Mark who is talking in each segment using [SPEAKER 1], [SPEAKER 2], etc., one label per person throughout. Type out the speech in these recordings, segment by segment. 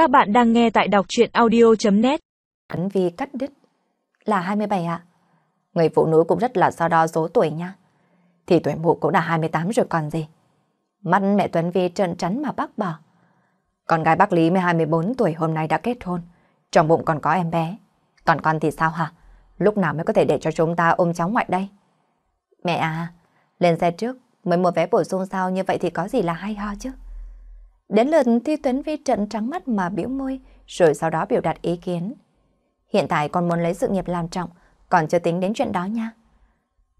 [SPEAKER 1] Các bạn đang nghe tại đọc chuyện audio.net
[SPEAKER 2] Ấn Vi cắt đứt. Là 27 ạ. Người phụ nữ cũng rất là so đo số tuổi nha. Thì tuổi mụ cũng đã 28 rồi còn gì. Mắt mẹ Tuấn Vi trợn trắng mà bác bỏ. Con gái bác Lý mới 24 tuổi hôm nay đã kết hôn. Trong bụng còn có em bé. Còn con thì sao hả? Lúc nào mới có thể để cho chúng ta ôm cháu ngoại đây? Mẹ à, lên xe trước mới mua vé bổ sung sao như vậy thì có gì là hay ho chứ? Đến lượt Thi Tuấn Vi trận trắng mắt mà biểu môi, rồi sau đó biểu đạt ý kiến. Hiện tại con muốn lấy sự nghiệp làm trọng, còn chưa tính đến chuyện đó nha.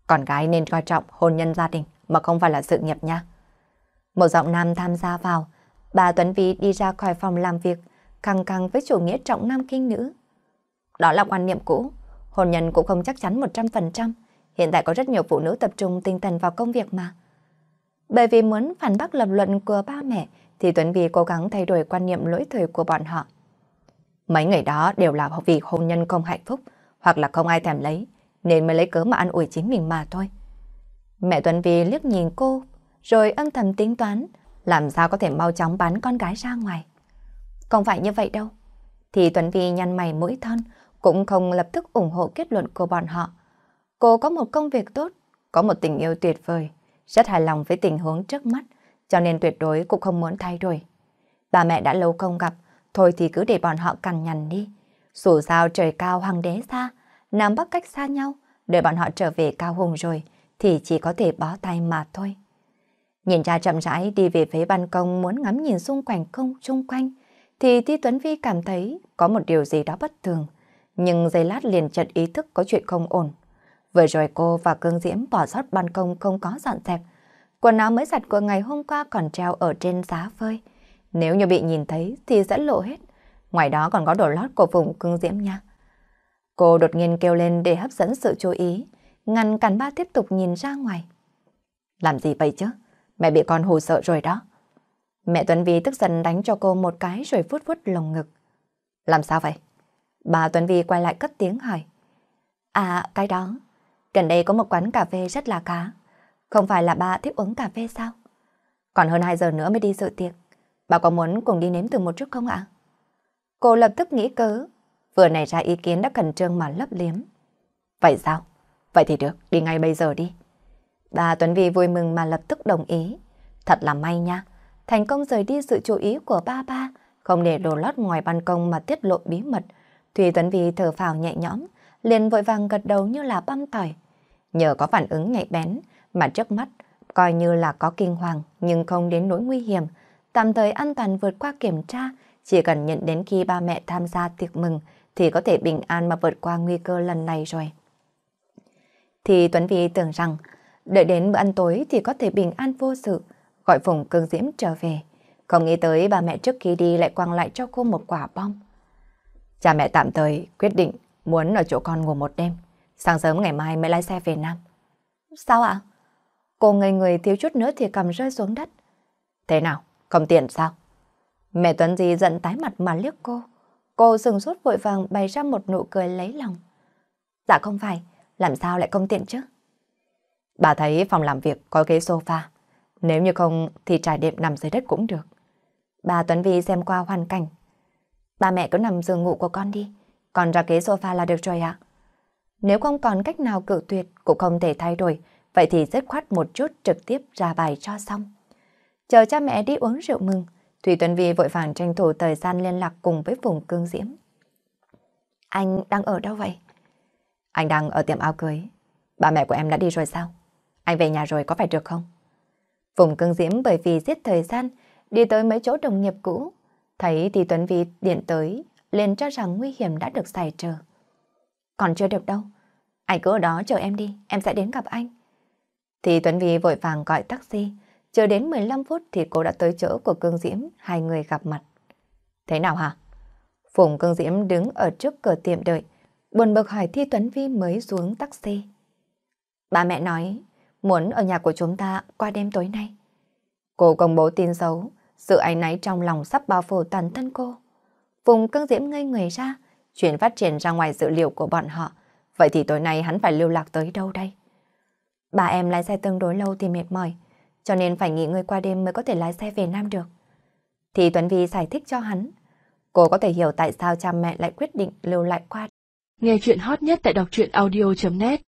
[SPEAKER 2] Con gái nên coi trọng hôn nhân gia đình mà không phải là sự nghiệp nha. Một giọng nam tham gia vào, bà Tuấn Vi đi ra khỏi phòng làm việc, căng căng với chủ nghĩa trọng nam kinh nữ. Đó là quan niệm cũ, hôn nhân cũng không chắc chắn 100%. Hiện tại có rất nhiều phụ nữ tập trung tinh thần vào công việc mà. Bởi vì muốn phản bác lập luận của ba mẹ, thì Tuấn Vi cố gắng thay đổi quan niệm lỗi thời của bọn họ. Mấy người đó đều là vì hôn nhân không hạnh phúc, hoặc là không ai thèm lấy, nên mới lấy cớ mà ăn ủi chính mình mà thôi. Mẹ Tuấn Vi liếc nhìn cô, rồi âm thầm tính toán, làm sao có thể mau chóng bán con gái ra ngoài. Không phải như vậy đâu. Thì Tuấn Vi nhăn mày mũi thon, cũng không lập tức ủng hộ kết luận của bọn họ. Cô có một công việc tốt, có một tình yêu tuyệt vời, rất hài lòng với tình huống trước mắt, cho nên tuyệt đối cũng không muốn thay đổi. Bà mẹ đã lâu không gặp, thôi thì cứ để bọn họ cằn nhằn đi. Dù sao trời cao hoàng đế xa, Nam Bắc cách xa nhau, đợi bọn họ trở về cao hùng rồi, thì chỉ có thể bó tay mà thôi. Nhìn cha chậm rãi đi về phía ban công muốn ngắm nhìn xung quanh không xung quanh, thì Ti Tuấn Vi cảm thấy có một điều gì đó bất thường, nhưng giây lát liền chợt ý thức có chuyện không ổn. Vừa rồi cô và Cương Diễm bỏ sót ban công không có dọn dẹp, Quần áo mới giặt của ngày hôm qua còn treo ở trên giá phơi. Nếu như bị nhìn thấy thì sẽ lộ hết. Ngoài đó còn có đồ lót của vùng cưng diễm nha. Cô đột nhiên kêu lên để hấp dẫn sự chú ý, ngăn cản ba tiếp tục nhìn ra ngoài. Làm gì vậy chứ? Mẹ bị con hù sợ rồi đó. Mẹ Tuấn Vi tức giận đánh cho cô một cái rồi phút phút lồng ngực. Làm sao vậy? Bà Tuấn Vi quay lại cất tiếng hỏi. À, cái đó. Gần đây có một quán cà phê rất là cá. Không phải là ba thích uống cà phê sao? Còn hơn 2 giờ nữa mới đi dự tiệc. Bà có muốn cùng đi nếm từ một chút không ạ? Cô lập tức nghĩ cớ. Vừa nảy ra ý kiến đã khẩn trương mà lấp liếm. Vậy sao? Vậy thì được, đi ngay bây giờ đi. Bà Tuấn Vi vui mừng mà lập tức đồng ý. Thật là may nha. Thành công rời đi sự chú ý của ba ba, không để đồ lót ngoài ban công mà tiết lộ bí mật. Thùy Tuấn Vi thở phào nhẹ nhõm, liền vội vàng gật đầu như là băm tỏi. Nhờ có phản ứng nhạy bén, mà trước mắt coi như là có kinh hoàng nhưng không đến nỗi nguy hiểm, tạm thời an toàn vượt qua kiểm tra, chỉ cần nhận đến khi ba mẹ tham gia tiệc mừng thì có thể bình an mà vượt qua nguy cơ lần này rồi. Thì Tuấn Vi tưởng rằng đợi đến bữa ăn tối thì có thể bình an vô sự, gọi Phùng Cương Diễm trở về. Không nghĩ tới ba mẹ trước khi đi lại quăng lại cho cô một quả bom. Cha mẹ tạm thời quyết định muốn ở chỗ con ngủ một đêm, sáng sớm ngày mai mới lái xe về Nam. Sao ạ? Cô ngây người thiếu chút nữa thì cầm rơi xuống đất. Thế nào? Không tiền sao? Mẹ Tuấn Di giận tái mặt mà liếc cô. Cô sừng sốt vội vàng bày ra một nụ cười lấy lòng. Dạ không phải, làm sao lại không tiện chứ? Bà thấy phòng làm việc có ghế sofa. Nếu như không thì trải đệm nằm dưới đất cũng được. Bà Tuấn Vi xem qua hoàn cảnh. Ba mẹ cứ nằm giường ngủ của con đi. Còn ra ghế sofa là được rồi ạ. Nếu không còn cách nào cự tuyệt cũng không thể thay đổi Vậy thì dứt khoát một chút trực tiếp ra bài cho xong. Chờ cha mẹ đi uống rượu mừng, Thủy Tuấn Vi vội vàng tranh thủ thời gian liên lạc cùng với vùng cương diễm. Anh đang ở đâu vậy? Anh đang ở tiệm áo cưới. Ba mẹ của em đã đi rồi sao? Anh về nhà rồi có phải được không? Vùng cương diễm bởi vì giết thời gian, đi tới mấy chỗ đồng nghiệp cũ. Thấy thì Tuấn Vi điện tới, liền cho rằng nguy hiểm đã được giải trừ. Còn chưa được đâu. Anh cứ ở đó chờ em đi, em sẽ đến gặp anh. Thì Tuấn Vy vội vàng gọi taxi. Chờ đến 15 phút thì cô đã tới chỗ của Cương Diễm, hai người gặp mặt. Thế nào hả? Phùng Cương Diễm đứng ở trước cửa tiệm đợi, buồn bực hỏi Thi Tuấn Vi mới xuống taxi. Ba mẹ nói, muốn ở nhà của chúng ta qua đêm tối nay. Cô công bố tin xấu, sự áy náy trong lòng sắp bao phủ toàn thân cô. Phùng Cương Diễm ngây người ra, chuyện phát triển ra ngoài dữ liệu của bọn họ. Vậy thì tối nay hắn phải lưu lạc tới đâu đây? Bà em lái xe tương đối lâu thì mệt mỏi, cho nên phải nghỉ ngơi qua đêm mới có thể lái xe về Nam được. Thì Tuấn Vi giải thích cho hắn. Cô có thể hiểu tại sao cha mẹ lại quyết định lưu lại qua.
[SPEAKER 1] Nghe chuyện hot nhất tại đọc truyện audio.net